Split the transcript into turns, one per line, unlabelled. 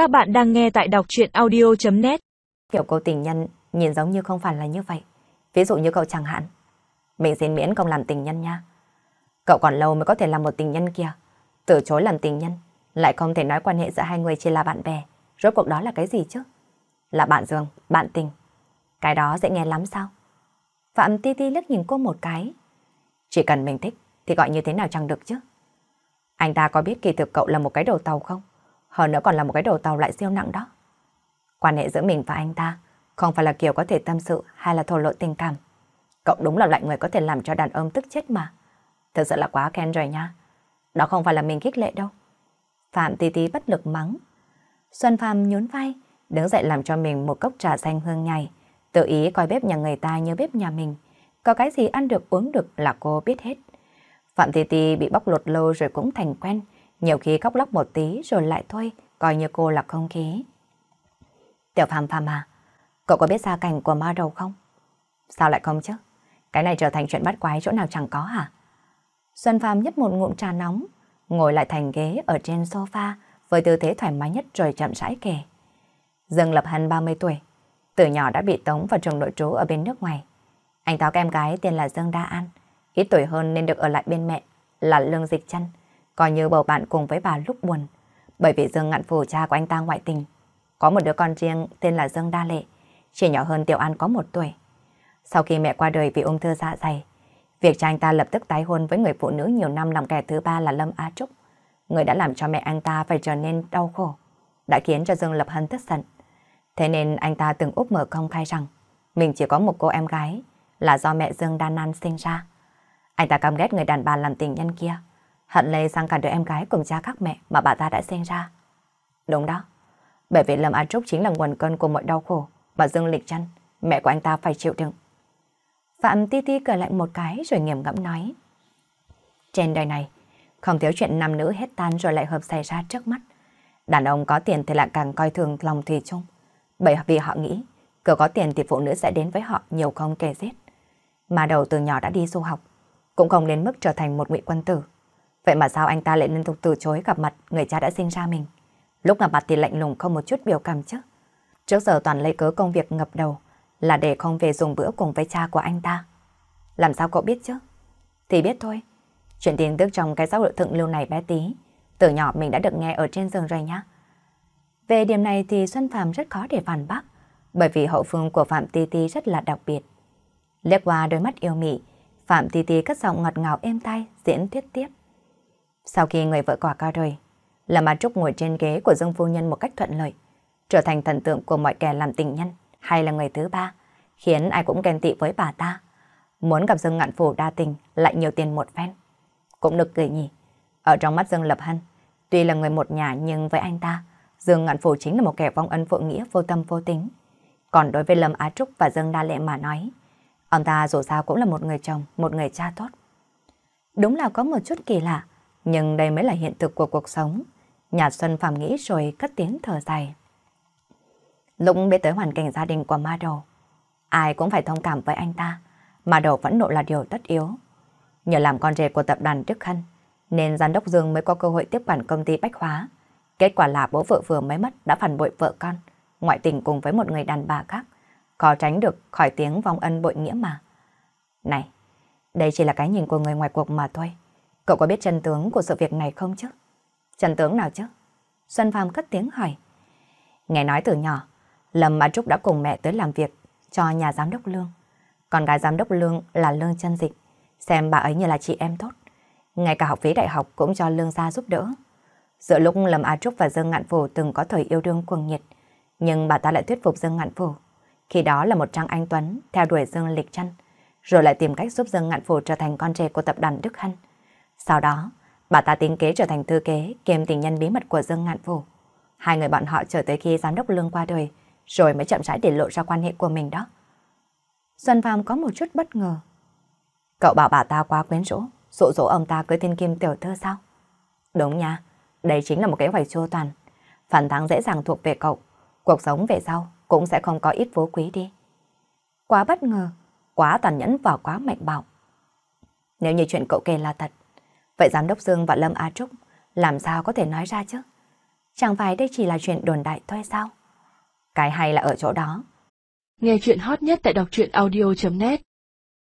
Các bạn đang nghe tại đọc chuyện audio.net
Kiểu cô tình nhân nhìn giống như không phải là như vậy. Ví dụ như cậu chẳng hạn. Mình xin miễn không làm tình nhân nha. Cậu còn lâu mới có thể làm một tình nhân kia. Từ chối làm tình nhân, lại không thể nói quan hệ giữa hai người chỉ là bạn bè. Rốt cuộc đó là cái gì chứ? Là bạn giường, bạn tình. Cái đó dễ nghe lắm sao? Phạm Ti Ti lướt nhìn cô một cái. Chỉ cần mình thích thì gọi như thế nào chẳng được chứ. Anh ta có biết kỳ thực cậu là một cái đầu tàu không? Hơn nữa còn là một cái đầu tàu lại siêu nặng đó. Quan hệ giữa mình và anh ta không phải là kiểu có thể tâm sự hay là thổ lộ tình cảm. Cậu đúng là loại người có thể làm cho đàn ông tức chết mà. thật sự là quá khen rồi nha. Đó không phải là mình khích lệ đâu. Phạm tí tí bất lực mắng. Xuân Phạm nhún vai, đứng dậy làm cho mình một cốc trà xanh hương nhài. Tự ý coi bếp nhà người ta như bếp nhà mình. Có cái gì ăn được uống được là cô biết hết. Phạm tì tì bị bóc lột lâu rồi cũng thành quen. Nhiều khi khóc lóc một tí rồi lại thôi, coi như cô là không khí. Tiểu Phạm Phạm à, cậu có biết gia cảnh của ma đầu không? Sao lại không chứ? Cái này trở thành chuyện bắt quái chỗ nào chẳng có hả? Xuân Phạm nhấp một ngụm trà nóng, ngồi lại thành ghế ở trên sofa với tư thế thoải mái nhất rồi chậm rãi kể. Dương Lập Hân 30 tuổi, từ nhỏ đã bị tống vào trường nội trú ở bên nước ngoài. Anh táo kem em gái tên là Dương Đa An, ít tuổi hơn nên được ở lại bên mẹ là Lương Dịch Trân, coi như bầu bạn cùng với bà lúc buồn. Bởi vì Dương ngạn phủ cha của anh ta ngoại tình, có một đứa con riêng tên là Dương Đa Lệ, chỉ nhỏ hơn Tiểu An có một tuổi. Sau khi mẹ qua đời vì ung thư dạ dày, việc cha anh ta lập tức tái hôn với người phụ nữ nhiều năm làm kẻ thứ ba là Lâm Á Trúc, người đã làm cho mẹ anh ta phải trở nên đau khổ, đã khiến cho Dương Lập Hân tức giận. Thế nên anh ta từng úp mở công khai rằng mình chỉ có một cô em gái là do mẹ Dương đa Nan sinh ra. Anh ta căm ghét người đàn bà làm tình nhân kia, hận lây sang cả đứa em gái cùng cha các mẹ mà bà ta đã sinh ra. Đúng đó, bởi vì Lâm Á Trúc chính là nguồn cơn của mọi đau khổ mà Dương Lịch Trân, mẹ của anh ta phải chịu đựng. Phạm Ti Ti cười lạnh một cái rồi nghiêm ngẫm nói. Trên đời này, không thiếu chuyện nam nữ hết tan rồi lại hợp xảy ra trước mắt. Đàn ông có tiền thì lại càng coi thường lòng thủy chung. Bởi vì họ nghĩ, cứ có tiền thì phụ nữ sẽ đến với họ nhiều không kể giết. Mà đầu từ nhỏ đã đi du học, cũng không đến mức trở thành một ngụy quân tử. Vậy mà sao anh ta lại liên tục từ chối gặp mặt người cha đã sinh ra mình? Lúc gặp mặt thì lạnh lùng không một chút biểu cảm chứ. Trước giờ toàn lấy cớ công việc ngập đầu là để không về dùng bữa cùng với cha của anh ta. Làm sao cậu biết chứ? Thì biết thôi. Chuyện tin tức trong cái xã hội thượng lưu này bé tí. Từ nhỏ mình đã được nghe ở trên giường rồi nhá. Về điểm này thì Xuân Phạm rất khó để phản bác, bởi vì hậu phương của Phạm Ti Ti rất là đặc biệt. Liếc qua đôi mắt yêu mị, Phạm Ti Ti cất giọng ngọt ngào êm tai diễn thuyết tiếp. Sau khi người vợ quả cao rồi, Lâm Á Trúc ngồi trên ghế của Dương Phu Nhân một cách thuận lợi, trở thành thần tượng của mọi kẻ làm tình nhân hay là người thứ ba, khiến ai cũng ghen tị với bà ta. Muốn gặp Dương Ngạn Phủ đa tình lại nhiều tiền một phen. Cũng được cười nhỉ. Ở trong mắt Dương Lập Hân, tuy là người một nhà nhưng với anh ta, Dương Ngạn Phủ chính là một kẻ vong ân phụ nghĩa vô tâm vô tính. Còn đối với Lâm Á Trúc và Dương Đa Lệ mà nói, ông ta dù sao cũng là một người chồng, một người cha tốt. Đúng là có một chút kỳ lạ, nhưng đây mới là hiện thực của cuộc sống. Nhà Xuân Phạm nghĩ rồi cất tiếng thở dài. Lúc biết tới hoàn cảnh gia đình của Ma Đầu, ai cũng phải thông cảm với anh ta. Ma Đầu vẫn nộ là điều tất yếu. Nhờ làm con rể của tập đoàn Đức khăn, nên giám đốc Dương mới có cơ hội tiếp quản công ty Bách Hóa. Kết quả là bố vợ vừa mới mất đã phản bội vợ con, ngoại tình cùng với một người đàn bà khác. Có tránh được khỏi tiếng vong ân bội nghĩa mà. Này, đây chỉ là cái nhìn của người ngoài cuộc mà thôi. Cậu có biết chân tướng của sự việc này không chứ? Chân tướng nào chứ? Xuân Phạm cất tiếng hỏi. Nghe nói từ nhỏ, Lâm Mã Trúc đã cùng mẹ tới làm việc cho nhà giám đốc Lương. Còn gái giám đốc Lương là Lương chân Dịch. Xem bà ấy như là chị em tốt. Ngay cả học phí đại học cũng cho Lương gia giúp đỡ. Giữa lúc Lâm Á Trúc và Dương Ngạn Phủ từng có thời yêu đương cuồng nhiệt, nhưng bà ta lại thuyết phục Dương Ngạn Phủ. Khi đó là một Trang Anh Tuấn theo đuổi Dương Lịch Trân, rồi lại tìm cách giúp Dương Ngạn Phủ trở thành con trai của tập đoàn Đức Hân. Sau đó, bà ta tính kế trở thành thư kế kiêm tình nhân bí mật của Dương Ngạn Phủ. Hai người bọn họ chờ tới khi giám đốc Lương qua đời, rồi mới chậm rãi để lộ ra quan hệ của mình đó. Xuân Phạm có một chút bất ngờ. Cậu bảo bà ta quá quyến rũ, dụ dỗ ông ta cưới thiên kim tiểu thư sao? Đúng nha, đây chính là một kế hoạch chua toàn. phản thắng dễ dàng thuộc về cậu, cuộc sống về sau cũng sẽ không có ít phú quý đi. Quá bất ngờ, quá tàn nhẫn và quá mạnh bạo. Nếu như chuyện cậu kể là thật, vậy giám đốc Dương và Lâm Á Trúc, làm sao có thể nói ra chứ? Chẳng phải đây chỉ là chuyện đồn đại thôi sao? Cái hay là ở chỗ đó.
Nghe chuyện hot nhất tại đọc truyện audio.net